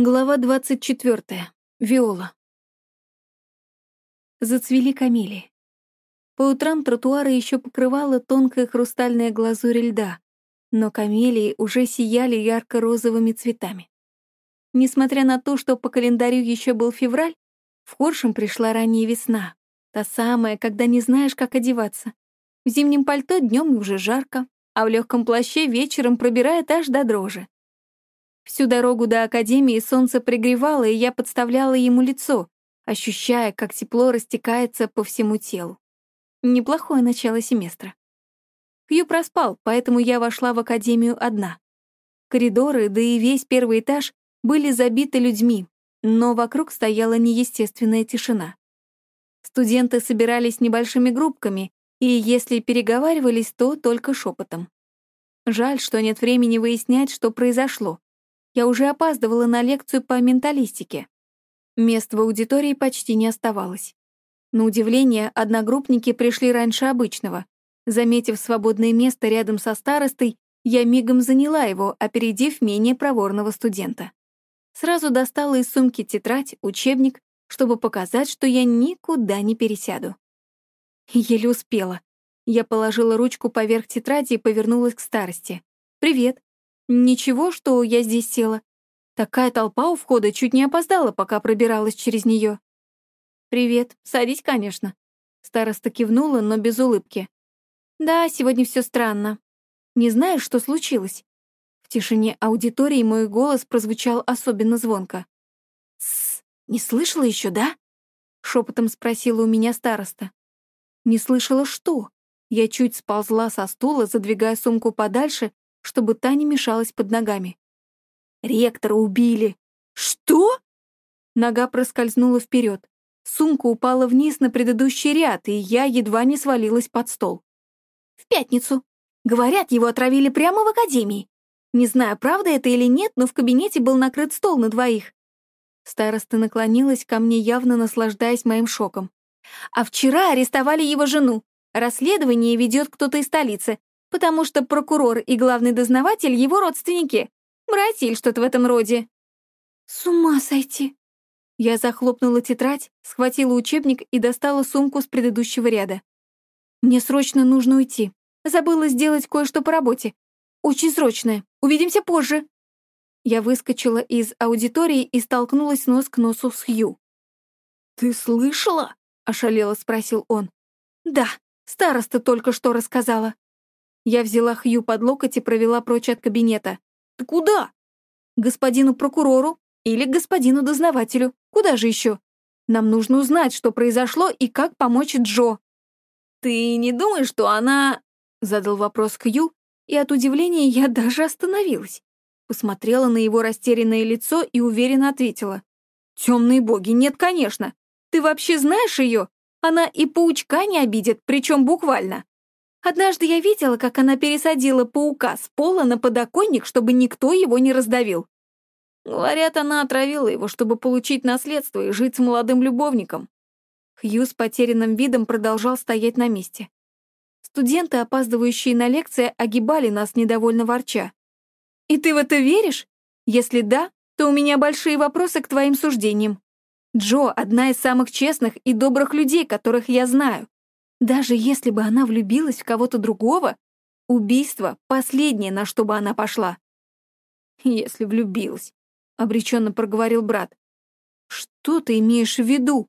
Глава 24. Виола. Зацвели камелии. По утрам тротуары еще покрывала тонкая хрустальная глазурь льда, но камелии уже сияли ярко-розовыми цветами. Несмотря на то, что по календарю еще был февраль, в Хоршем пришла ранняя весна, та самая, когда не знаешь, как одеваться. В зимнем пальто днем уже жарко, а в легком плаще вечером пробирает аж до дрожи. Всю дорогу до академии солнце пригревало, и я подставляла ему лицо, ощущая, как тепло растекается по всему телу. Неплохое начало семестра. Хью проспал, поэтому я вошла в академию одна. Коридоры, да и весь первый этаж были забиты людьми, но вокруг стояла неестественная тишина. Студенты собирались небольшими группками, и если переговаривались, то только шепотом. Жаль, что нет времени выяснять, что произошло. Я уже опаздывала на лекцию по менталистике. Мест в аудитории почти не оставалось. На удивление, одногруппники пришли раньше обычного. Заметив свободное место рядом со старостой, я мигом заняла его, опередив менее проворного студента. Сразу достала из сумки тетрадь, учебник, чтобы показать, что я никуда не пересяду. Еле успела. Я положила ручку поверх тетради и повернулась к старости. «Привет. Ничего, что я здесь села. Такая толпа у входа чуть не опоздала, пока пробиралась через нее. «Привет. Садись, конечно». Староста кивнула, но без улыбки. «Да, сегодня все странно. Не знаешь, что случилось?» В тишине аудитории мой голос прозвучал особенно звонко. «Тссс, не слышала еще, да?» Шепотом спросила у меня староста. «Не слышала что?» Я чуть сползла со стула, задвигая сумку подальше чтобы та не мешалась под ногами. «Ректора убили!» «Что?» Нога проскользнула вперед. Сумка упала вниз на предыдущий ряд, и я едва не свалилась под стол. «В пятницу. Говорят, его отравили прямо в академии. Не знаю, правда это или нет, но в кабинете был накрыт стол на двоих». Староста наклонилась ко мне, явно наслаждаясь моим шоком. «А вчера арестовали его жену. Расследование ведет кто-то из столицы потому что прокурор и главный дознаватель — его родственники. Братья или что-то в этом роде». «С ума сойти!» Я захлопнула тетрадь, схватила учебник и достала сумку с предыдущего ряда. «Мне срочно нужно уйти. Забыла сделать кое-что по работе. Очень срочное. Увидимся позже». Я выскочила из аудитории и столкнулась нос к носу с Хью. «Ты слышала?» — ошалело спросил он. «Да, староста только что рассказала». Я взяла Хью под локоть и провела прочь от кабинета. «Ты куда?» «Господину прокурору или господину дознавателю. Куда же еще? Нам нужно узнать, что произошло и как помочь Джо». «Ты не думаешь, что она...» — задал вопрос Хью, и от удивления я даже остановилась. Посмотрела на его растерянное лицо и уверенно ответила. «Темные боги, нет, конечно. Ты вообще знаешь ее? Она и паучка не обидит, причем буквально». Однажды я видела, как она пересадила паука с пола на подоконник, чтобы никто его не раздавил. Говорят, она отравила его, чтобы получить наследство и жить с молодым любовником. Хью с потерянным видом продолжал стоять на месте. Студенты, опаздывающие на лекции, огибали нас недовольно ворча. «И ты в это веришь? Если да, то у меня большие вопросы к твоим суждениям. Джо — одна из самых честных и добрых людей, которых я знаю. Даже если бы она влюбилась в кого-то другого, убийство — последнее, на что бы она пошла. «Если влюбилась», — обреченно проговорил брат. «Что ты имеешь в виду?»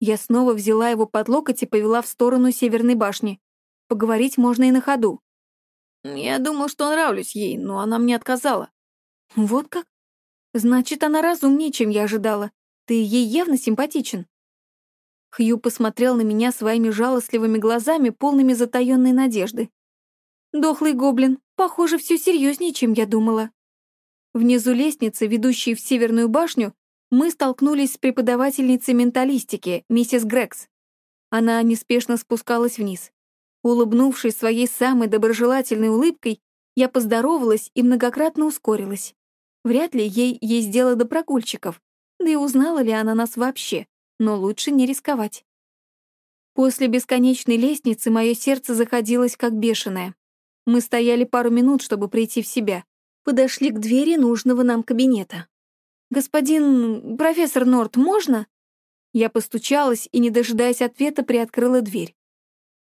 Я снова взяла его под локоть и повела в сторону Северной башни. Поговорить можно и на ходу. Я думал, что нравлюсь ей, но она мне отказала. Вот как? Значит, она разумнее, чем я ожидала. Ты ей явно симпатичен. Хью посмотрел на меня своими жалостливыми глазами, полными затаённой надежды. «Дохлый гоблин, похоже, все серьезнее, чем я думала». Внизу лестницы, ведущей в Северную башню, мы столкнулись с преподавательницей менталистики, миссис Грекс. Она неспешно спускалась вниз. Улыбнувшись своей самой доброжелательной улыбкой, я поздоровалась и многократно ускорилась. Вряд ли ей есть дело до прогульщиков, да и узнала ли она нас вообще но лучше не рисковать. После бесконечной лестницы мое сердце заходилось как бешеное. Мы стояли пару минут, чтобы прийти в себя. Подошли к двери нужного нам кабинета. «Господин профессор Норт, можно?» Я постучалась и, не дожидаясь ответа, приоткрыла дверь.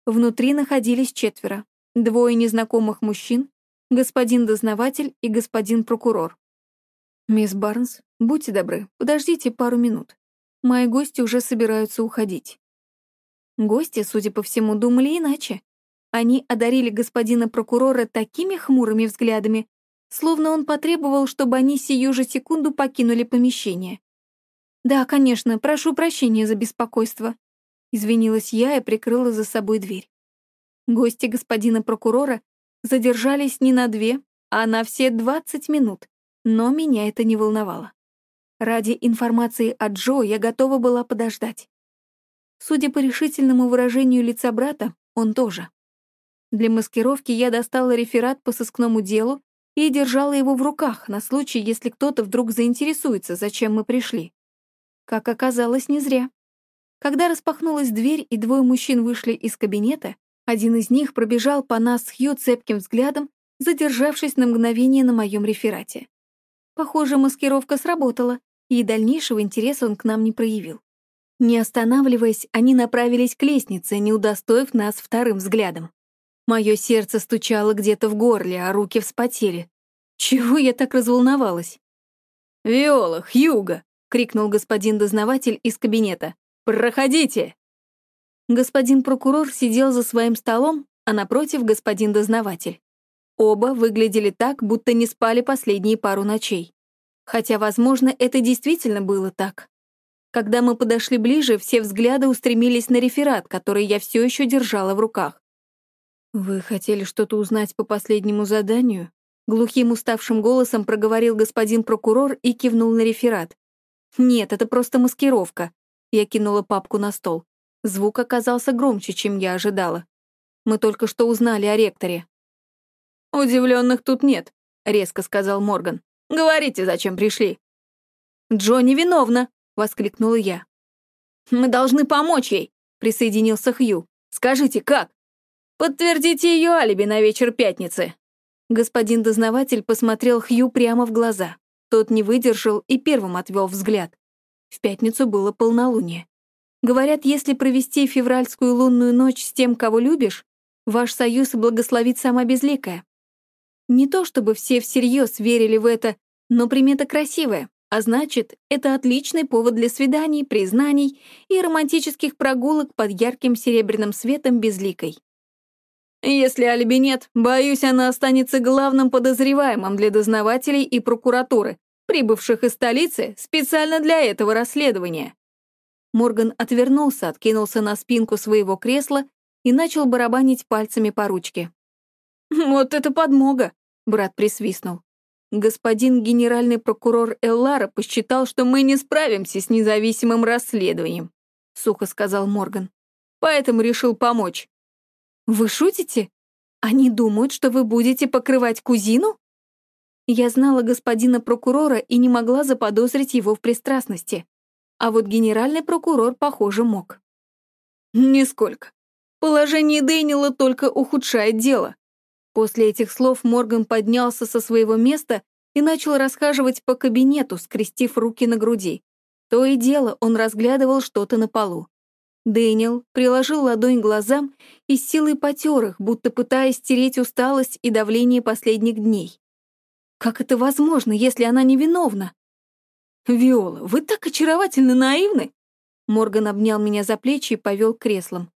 Внутри находились четверо. Двое незнакомых мужчин, господин дознаватель и господин прокурор. «Мисс Барнс, будьте добры, подождите пару минут. Мои гости уже собираются уходить». Гости, судя по всему, думали иначе. Они одарили господина прокурора такими хмурыми взглядами, словно он потребовал, чтобы они сию же секунду покинули помещение. «Да, конечно, прошу прощения за беспокойство», — извинилась я и прикрыла за собой дверь. Гости господина прокурора задержались не на две, а на все двадцать минут, но меня это не волновало. Ради информации от Джо я готова была подождать. Судя по решительному выражению лица брата, он тоже. Для маскировки я достала реферат по сыскному делу и держала его в руках на случай, если кто-то вдруг заинтересуется, зачем мы пришли. Как оказалось, не зря. Когда распахнулась дверь и двое мужчин вышли из кабинета, один из них пробежал по нас с Хью цепким взглядом, задержавшись на мгновение на моем реферате. Похоже, маскировка сработала, и дальнейшего интереса он к нам не проявил. Не останавливаясь, они направились к лестнице, не удостоив нас вторым взглядом. Мое сердце стучало где-то в горле, а руки вспотели. Чего я так разволновалась? «Виола, Хьюга!» — крикнул господин дознаватель из кабинета. «Проходите!» Господин прокурор сидел за своим столом, а напротив господин дознаватель. Оба выглядели так, будто не спали последние пару ночей. Хотя, возможно, это действительно было так. Когда мы подошли ближе, все взгляды устремились на реферат, который я все еще держала в руках. «Вы хотели что-то узнать по последнему заданию?» Глухим уставшим голосом проговорил господин прокурор и кивнул на реферат. «Нет, это просто маскировка». Я кинула папку на стол. Звук оказался громче, чем я ожидала. Мы только что узнали о ректоре. «Удивленных тут нет», — резко сказал Морган. «Говорите, зачем пришли?» «Джонни виновна!» — воскликнула я. «Мы должны помочь ей!» — присоединился Хью. «Скажите, как?» «Подтвердите ее алиби на вечер пятницы!» Господин дознаватель посмотрел Хью прямо в глаза. Тот не выдержал и первым отвел взгляд. В пятницу было полнолуние. Говорят, если провести февральскую лунную ночь с тем, кого любишь, ваш союз благословит сама Безликая. Не то чтобы все всерьез верили в это, но примета красивая, а значит, это отличный повод для свиданий, признаний и романтических прогулок под ярким серебряным светом Безликой. Если алиби нет, боюсь, она останется главным подозреваемым для дознавателей и прокуратуры, прибывших из столицы специально для этого расследования. Морган отвернулся, откинулся на спинку своего кресла и начал барабанить пальцами по ручке. «Вот это подмога!» — брат присвистнул. «Господин генеральный прокурор Эллара посчитал, что мы не справимся с независимым расследованием», — сухо сказал Морган. «Поэтому решил помочь». «Вы шутите? Они думают, что вы будете покрывать кузину?» Я знала господина прокурора и не могла заподозрить его в пристрастности а вот генеральный прокурор, похоже, мог. Нисколько. Положение Дэниела только ухудшает дело. После этих слов Морган поднялся со своего места и начал расхаживать по кабинету, скрестив руки на груди. То и дело он разглядывал что-то на полу. Дэниел приложил ладонь глазам и с силой потер их, будто пытаясь стереть усталость и давление последних дней. Как это возможно, если она невиновна? «Виола, вы так очаровательно наивны!» Морган обнял меня за плечи и повел к креслам.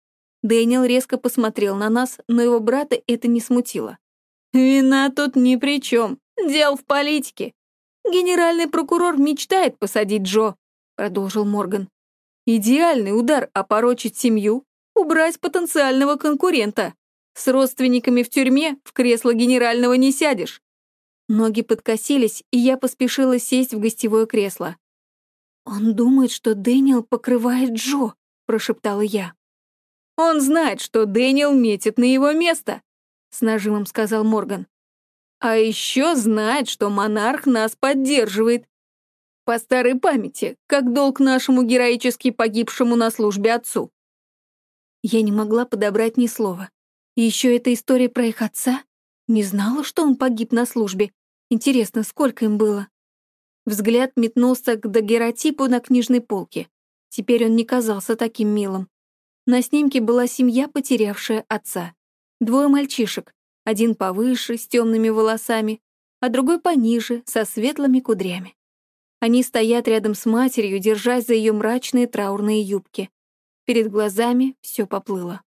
Дэниел резко посмотрел на нас, но его брата это не смутило. «Вина тут ни при чем. Дел в политике. Генеральный прокурор мечтает посадить Джо», — продолжил Морган. «Идеальный удар опорочить семью, убрать потенциального конкурента. С родственниками в тюрьме в кресло генерального не сядешь. Ноги подкосились, и я поспешила сесть в гостевое кресло. «Он думает, что Дэниел покрывает Джо», — прошептала я. «Он знает, что Дэниел метит на его место», — с нажимом сказал Морган. «А еще знает, что монарх нас поддерживает. По старой памяти, как долг нашему героически погибшему на службе отцу». Я не могла подобрать ни слова. Еще эта история про их отца? Не знала, что он погиб на службе. Интересно, сколько им было? Взгляд метнулся к дагеротипу на книжной полке. Теперь он не казался таким милым. На снимке была семья, потерявшая отца. Двое мальчишек, один повыше, с темными волосами, а другой пониже, со светлыми кудрями. Они стоят рядом с матерью, держась за ее мрачные траурные юбки. Перед глазами все поплыло.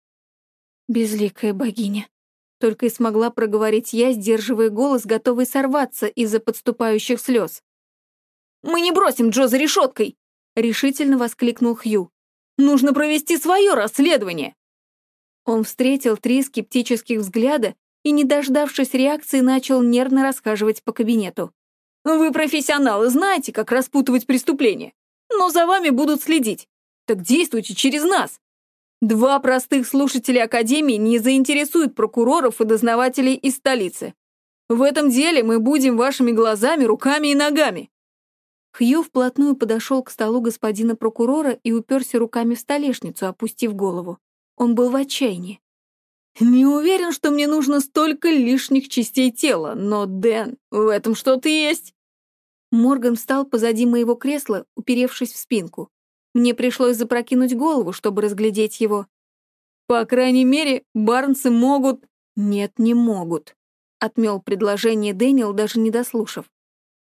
Безликая богиня. Только и смогла проговорить я, сдерживая голос, готовый сорваться из-за подступающих слез. «Мы не бросим Джо за решеткой!» — решительно воскликнул Хью. «Нужно провести свое расследование!» Он встретил три скептических взгляда и, не дождавшись реакции, начал нервно расхаживать по кабинету. «Вы профессионалы, знаете, как распутывать преступления, но за вами будут следить. Так действуйте через нас. Два простых слушателя Академии не заинтересуют прокуроров и дознавателей из столицы. В этом деле мы будем вашими глазами, руками и ногами. Хью вплотную подошел к столу господина прокурора и уперся руками в столешницу, опустив голову. Он был в отчаянии. «Не уверен, что мне нужно столько лишних частей тела, но, Дэн, в этом что-то есть». Морган встал позади моего кресла, уперевшись в спинку. Мне пришлось запрокинуть голову, чтобы разглядеть его. «По крайней мере, Барнсы могут...» «Нет, не могут», — отмел предложение Дэниел, даже не дослушав.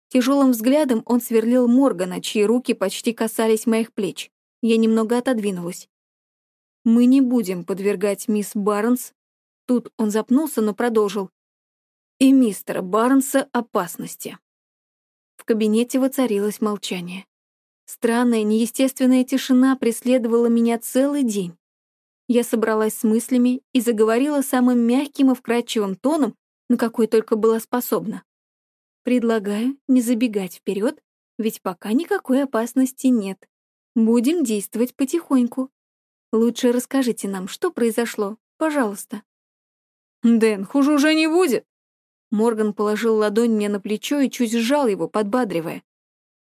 Тяжелым взглядом он сверлил Моргана, чьи руки почти касались моих плеч. Я немного отодвинулась. «Мы не будем подвергать мисс Барнс...» Тут он запнулся, но продолжил. «И мистера Барнса опасности». В кабинете воцарилось молчание. Странная, неестественная тишина преследовала меня целый день. Я собралась с мыслями и заговорила самым мягким и вкрадчивым тоном, на какой только была способна. Предлагаю не забегать вперед, ведь пока никакой опасности нет. Будем действовать потихоньку. Лучше расскажите нам, что произошло, пожалуйста. Дэн, хуже уже не будет. Морган положил ладонь мне на плечо и чуть сжал его, подбадривая.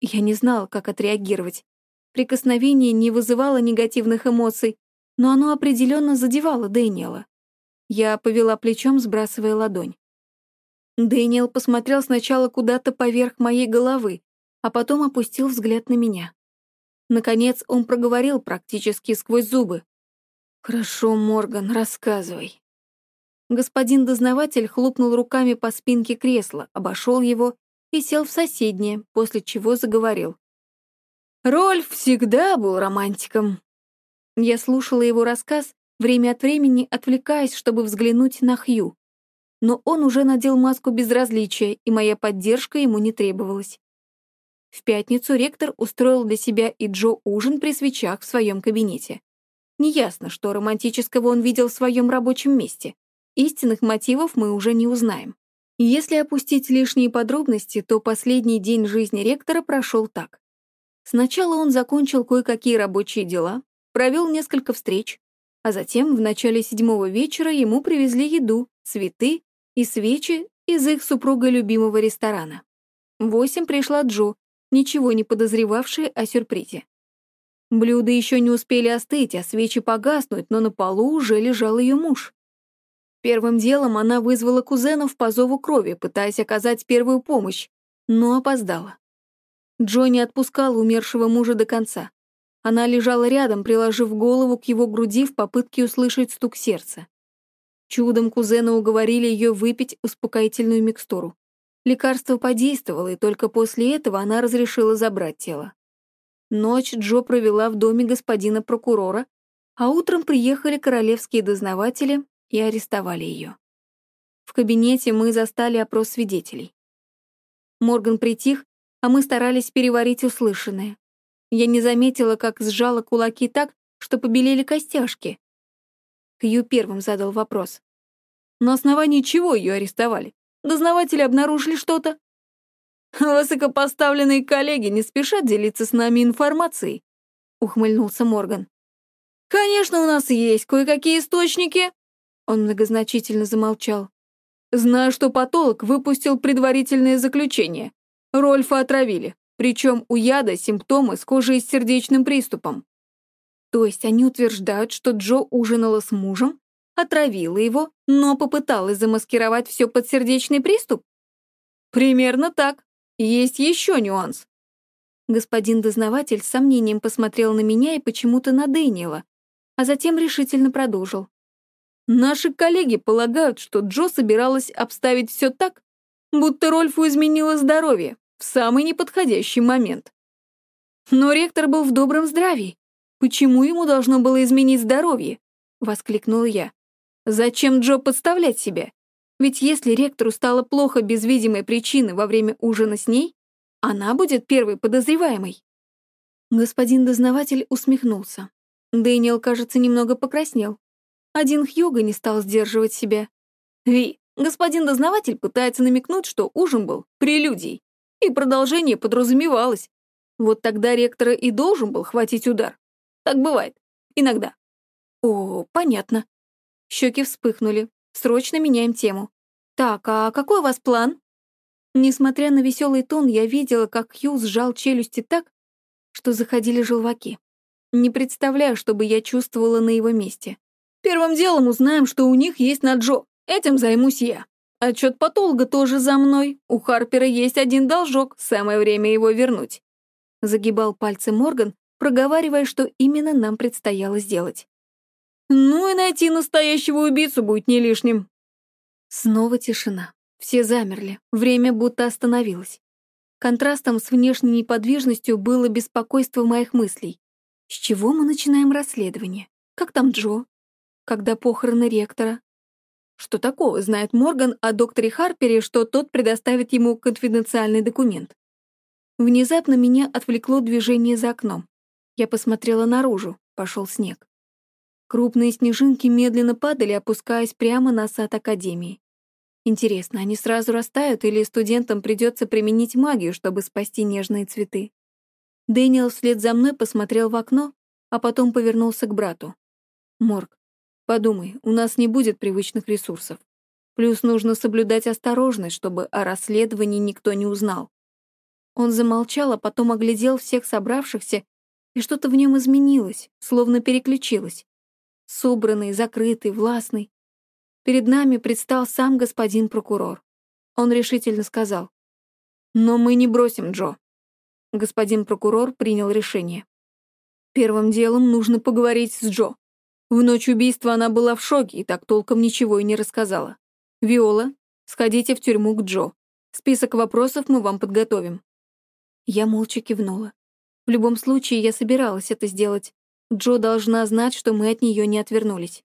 Я не знала, как отреагировать. Прикосновение не вызывало негативных эмоций, но оно определенно задевало Дэниела. Я повела плечом, сбрасывая ладонь. Дэниел посмотрел сначала куда-то поверх моей головы, а потом опустил взгляд на меня. Наконец он проговорил практически сквозь зубы. «Хорошо, Морган, рассказывай». Господин дознаватель хлопнул руками по спинке кресла, обошел его и сел в соседнее, после чего заговорил. «Рольф всегда был романтиком». Я слушала его рассказ, время от времени отвлекаясь, чтобы взглянуть на Хью но он уже надел маску безразличия, и моя поддержка ему не требовалась. В пятницу ректор устроил для себя и Джо ужин при свечах в своем кабинете. Неясно, что романтического он видел в своем рабочем месте. Истинных мотивов мы уже не узнаем. Если опустить лишние подробности, то последний день жизни ректора прошел так. Сначала он закончил кое-какие рабочие дела, провел несколько встреч, а затем в начале седьмого вечера ему привезли еду, цветы и свечи из их супруга любимого ресторана. В восемь пришла Джо, ничего не подозревавшая о сюрпризе. Блюда еще не успели остыть, а свечи погаснуть, но на полу уже лежал ее муж. Первым делом она вызвала кузенов по зову крови, пытаясь оказать первую помощь, но опоздала. Джо не отпускала умершего мужа до конца. Она лежала рядом, приложив голову к его груди в попытке услышать стук сердца. Чудом кузена уговорили ее выпить успокоительную микстуру. Лекарство подействовало, и только после этого она разрешила забрать тело. Ночь Джо провела в доме господина прокурора, а утром приехали королевские дознаватели и арестовали ее. В кабинете мы застали опрос свидетелей. Морган притих, а мы старались переварить услышанное. Я не заметила, как сжала кулаки так, что побелели костяшки, Хью первым задал вопрос. «На основании чего ее арестовали? Дознаватели обнаружили что-то?» «Высокопоставленные коллеги не спешат делиться с нами информацией», — ухмыльнулся Морган. «Конечно, у нас есть кое-какие источники», — он многозначительно замолчал. «Знаю, что патолог выпустил предварительное заключение. Рольфа отравили, причем у яда симптомы схожие с сердечным приступом. То есть они утверждают, что Джо ужинала с мужем, отравила его, но попыталась замаскировать все под сердечный приступ? Примерно так. Есть еще нюанс. Господин дознаватель с сомнением посмотрел на меня и почему-то на Дэниела, а затем решительно продолжил. «Наши коллеги полагают, что Джо собиралась обставить все так, будто Рольфу изменило здоровье в самый неподходящий момент. Но ректор был в добром здравии. Почему ему должно было изменить здоровье? Воскликнул я. Зачем Джо подставлять себя? Ведь если ректору стало плохо без видимой причины во время ужина с ней, она будет первой подозреваемой. Господин дознаватель усмехнулся. Дэниел, кажется, немного покраснел. Один Хьюго не стал сдерживать себя. «Ви, господин дознаватель пытается намекнуть, что ужин был прелюдией, и продолжение подразумевалось. Вот тогда ректора и должен был хватить удар. Так бывает. Иногда. О, понятно. Щеки вспыхнули. Срочно меняем тему. Так, а какой у вас план? Несмотря на веселый тон, я видела, как Хью сжал челюсти так, что заходили желваки. Не представляю, что бы я чувствовала на его месте. Первым делом узнаем, что у них есть на Джо. Этим займусь я. Отчет патолога тоже за мной. У Харпера есть один должок, самое время его вернуть. Загибал пальцы Морган, проговаривая, что именно нам предстояло сделать. «Ну и найти настоящего убийцу будет не лишним». Снова тишина. Все замерли, время будто остановилось. Контрастом с внешней неподвижностью было беспокойство моих мыслей. С чего мы начинаем расследование? Как там Джо? Когда похороны ректора? Что такого знает Морган о докторе Харпере, что тот предоставит ему конфиденциальный документ? Внезапно меня отвлекло движение за окном. Я посмотрела наружу, пошел снег. Крупные снежинки медленно падали, опускаясь прямо на сад Академии. Интересно, они сразу растают или студентам придется применить магию, чтобы спасти нежные цветы? Дэниел вслед за мной посмотрел в окно, а потом повернулся к брату. «Морг, подумай, у нас не будет привычных ресурсов. Плюс нужно соблюдать осторожность, чтобы о расследовании никто не узнал. Он замолчал, а потом оглядел всех собравшихся, и что-то в нем изменилось, словно переключилось. Собранный, закрытый, властный. Перед нами предстал сам господин прокурор. Он решительно сказал. «Но мы не бросим Джо». Господин прокурор принял решение. Первым делом нужно поговорить с Джо. В ночь убийства она была в шоке и так толком ничего и не рассказала. «Виола, сходите в тюрьму к Джо. Список вопросов мы вам подготовим. Я молча кивнула. В любом случае, я собиралась это сделать. Джо должна знать, что мы от нее не отвернулись.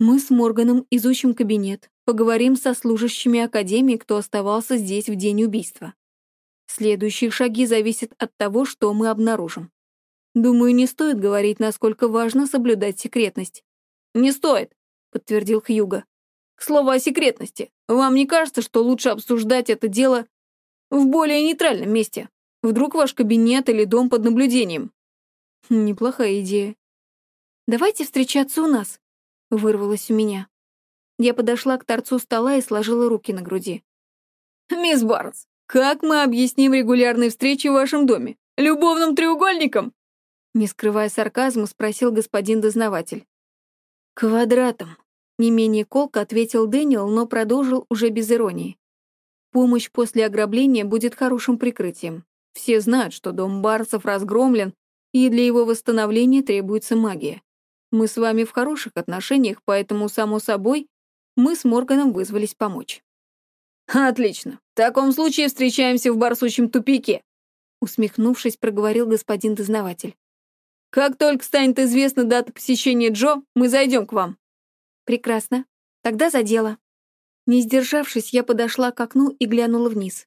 Мы с Морганом изучим кабинет, поговорим со служащими Академии, кто оставался здесь в день убийства. Следующие шаги зависят от того, что мы обнаружим. Думаю, не стоит говорить, насколько важно соблюдать секретность. «Не стоит», — подтвердил Хьюга. «К слову о секретности, вам не кажется, что лучше обсуждать это дело в более нейтральном месте. Вдруг ваш кабинет или дом под наблюдением. Неплохая идея. Давайте встречаться у нас, вырвалось у меня. Я подошла к торцу стола и сложила руки на груди. «Мисс Барнс, как мы объясним регулярные встречи в вашем доме? Любовным треугольником?» Не скрывая сарказма, спросил господин дознаватель. «Квадратом», — не менее колко ответил Дэниел, но продолжил уже без иронии. Помощь после ограбления будет хорошим прикрытием. Все знают, что дом Барсов разгромлен, и для его восстановления требуется магия. Мы с вами в хороших отношениях, поэтому, само собой, мы с Морганом вызвались помочь. «Отлично. В таком случае встречаемся в барсучьем тупике», усмехнувшись, проговорил господин дознаватель. «Как только станет известна дата посещения Джо, мы зайдем к вам». «Прекрасно. Тогда за дело». Не сдержавшись, я подошла к окну и глянула вниз.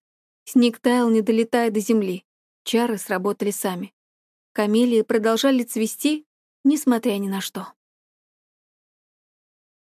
Снег таял, не долетая до земли. Чары сработали сами. Камелии продолжали цвести, несмотря ни на что.